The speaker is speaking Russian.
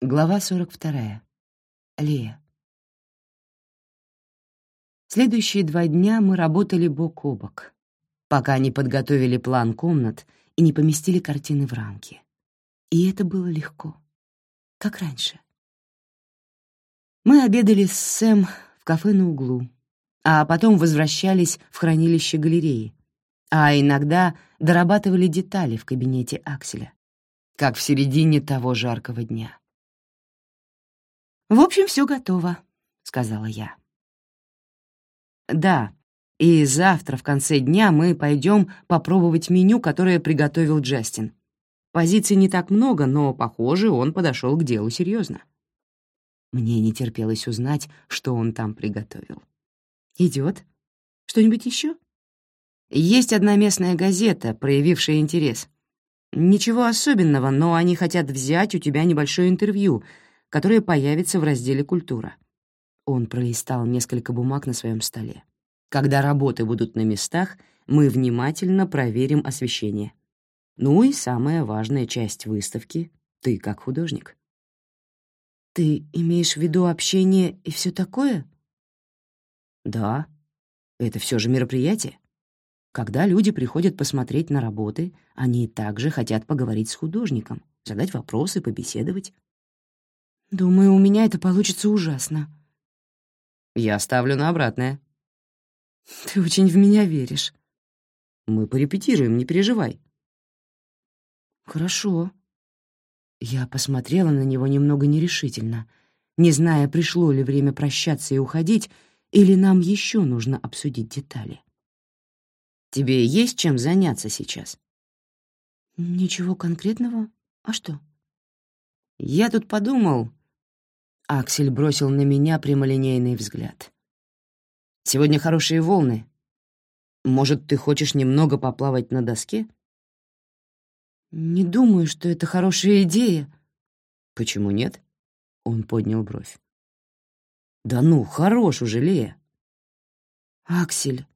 Глава 42. Лея. Следующие два дня мы работали бок о бок, пока не подготовили план комнат и не поместили картины в рамки. И это было легко, как раньше. Мы обедали с Сэм в кафе на углу, а потом возвращались в хранилище галереи, а иногда дорабатывали детали в кабинете Акселя, как в середине того жаркого дня. «В общем, все готово», — сказала я. «Да, и завтра в конце дня мы пойдем попробовать меню, которое приготовил Джастин. Позиций не так много, но, похоже, он подошел к делу серьезно. Мне не терпелось узнать, что он там приготовил. Идет? Что-нибудь еще? Есть одна местная газета, проявившая интерес. Ничего особенного, но они хотят взять у тебя небольшое интервью — которое появится в разделе «Культура». Он пролистал несколько бумаг на своем столе. Когда работы будут на местах, мы внимательно проверим освещение. Ну и самая важная часть выставки — ты как художник. Ты имеешь в виду общение и все такое? Да, это все же мероприятие. Когда люди приходят посмотреть на работы, они также хотят поговорить с художником, задать вопросы, побеседовать. Думаю, у меня это получится ужасно. Я ставлю на обратное. Ты очень в меня веришь. Мы порепетируем, не переживай. Хорошо. Я посмотрела на него немного нерешительно, не зная, пришло ли время прощаться и уходить, или нам еще нужно обсудить детали. Тебе есть чем заняться сейчас? Ничего конкретного. А что? Я тут подумал, Аксель бросил на меня прямолинейный взгляд. «Сегодня хорошие волны. Может, ты хочешь немного поплавать на доске?» «Не думаю, что это хорошая идея». «Почему нет?» — он поднял бровь. «Да ну, хорош уже, Лея». «Аксель,